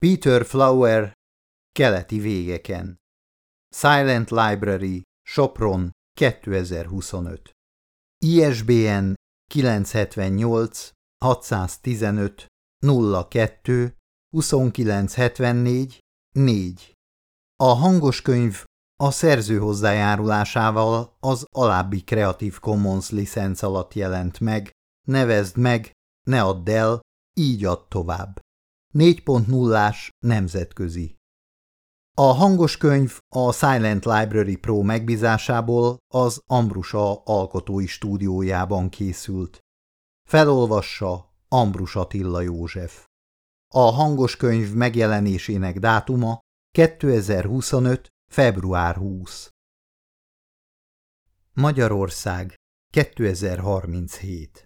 Peter Flower, keleti végeken. Silent Library, Sopron, 2025. ISBN 978 615 02 2974 4. A hangos könyv a szerző hozzájárulásával az alábbi Creative Commons licenc alatt jelent meg, nevezd meg, ne add el, így add tovább. 4.0-ás nemzetközi. A hangos könyv a Silent Library Pro megbízásából az Ambrusa alkotói stúdiójában készült. Felolvassa Ambrus Attila József. A hangos könyv megjelenésének dátuma 2025. február 20. Magyarország 2037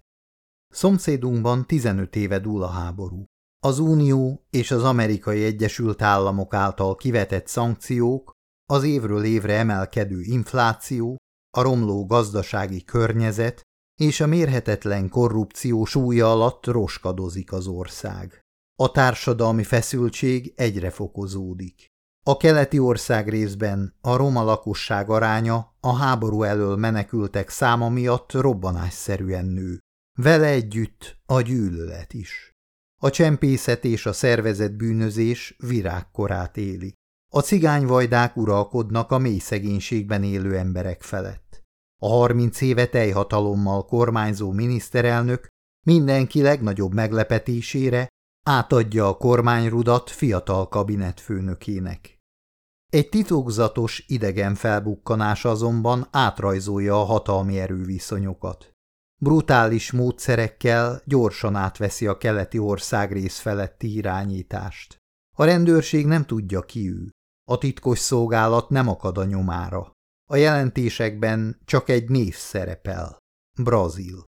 Szomszédunkban 15 éve dúl a háború. Az Unió és az Amerikai Egyesült Államok által kivetett szankciók, az évről évre emelkedő infláció, a romló gazdasági környezet és a mérhetetlen korrupció súlya alatt roskadozik az ország. A társadalmi feszültség egyre fokozódik. A keleti ország részben a roma lakosság aránya a háború elől menekültek száma miatt robbanásszerűen nő. Vele együtt a gyűlölet is. A csempészet és a szervezett bűnözés virágkorát éli. A cigányvajdák uralkodnak a mély szegénységben élő emberek felett. A harminc éve teljhatalommal kormányzó miniszterelnök mindenki legnagyobb meglepetésére átadja a kormányrudat fiatal kabinetfőnökének. Egy titokzatos idegen felbukkanás azonban átrajzolja a hatalmi erőviszonyokat. Brutális módszerekkel gyorsan átveszi a keleti országrész feletti irányítást. A rendőrség nem tudja ki ő. A titkos szolgálat nem akad a nyomára. A jelentésekben csak egy név szerepel. Brazil.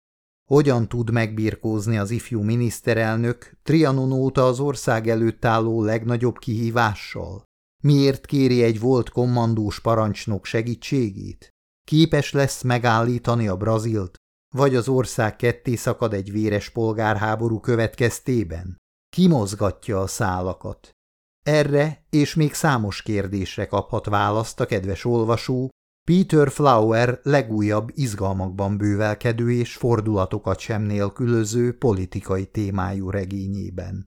Hogyan tud megbirkózni az ifjú miniszterelnök Trianon óta az ország előtt álló legnagyobb kihívással? Miért kéri egy volt kommandós parancsnok segítségét? Képes lesz megállítani a Brazilt vagy az ország ketté szakad egy véres polgárháború következtében? Ki mozgatja a szálakat? Erre és még számos kérdésre kaphat választ a kedves olvasó Peter Flower legújabb izgalmakban bővelkedő és fordulatokat sem nélkülöző politikai témájú regényében.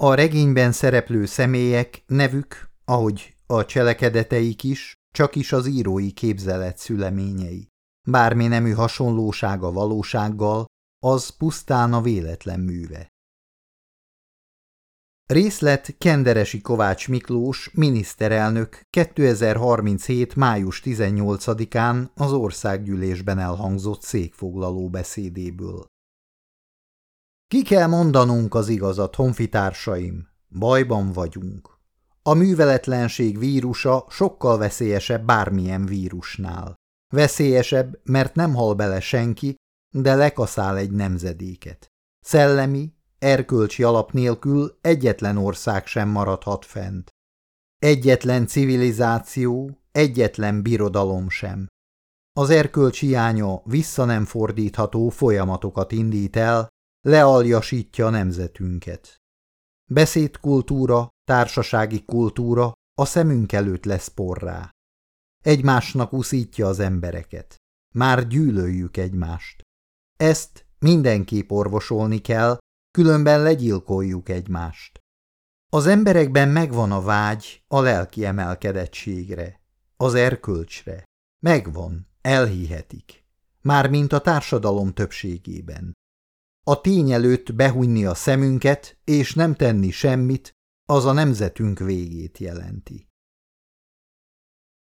A regényben szereplő személyek nevük, ahogy a cselekedeteik is, csak is az írói képzelet szüleményei. Bármi nemű hasonlóság a valósággal, az pusztán a véletlen műve. Részlet Kenderesi Kovács Miklós, miniszterelnök 2037. május 18-án az országgyűlésben elhangzott székfoglaló beszédéből. Ki kell mondanunk az igazat, honfitársaim, bajban vagyunk. A műveletlenség vírusa sokkal veszélyesebb bármilyen vírusnál. Veszélyesebb, mert nem hal bele senki, de lekaszál egy nemzedéket. Szellemi, erkölcsi alap nélkül egyetlen ország sem maradhat fent. Egyetlen civilizáció, egyetlen birodalom sem. Az erkölcs hiánya vissza nem fordítható folyamatokat indít el, lealjasítja nemzetünket. Beszédkultúra, társasági kultúra a szemünk előtt lesz porrá. Egymásnak uszítja az embereket. Már gyűlöljük egymást. Ezt mindenképp orvosolni kell, különben legyilkoljuk egymást. Az emberekben megvan a vágy a lelki emelkedettségre, az erkölcsre. Megvan, elhihetik. Mármint a társadalom többségében. A tény előtt behújni a szemünket és nem tenni semmit, az a nemzetünk végét jelenti.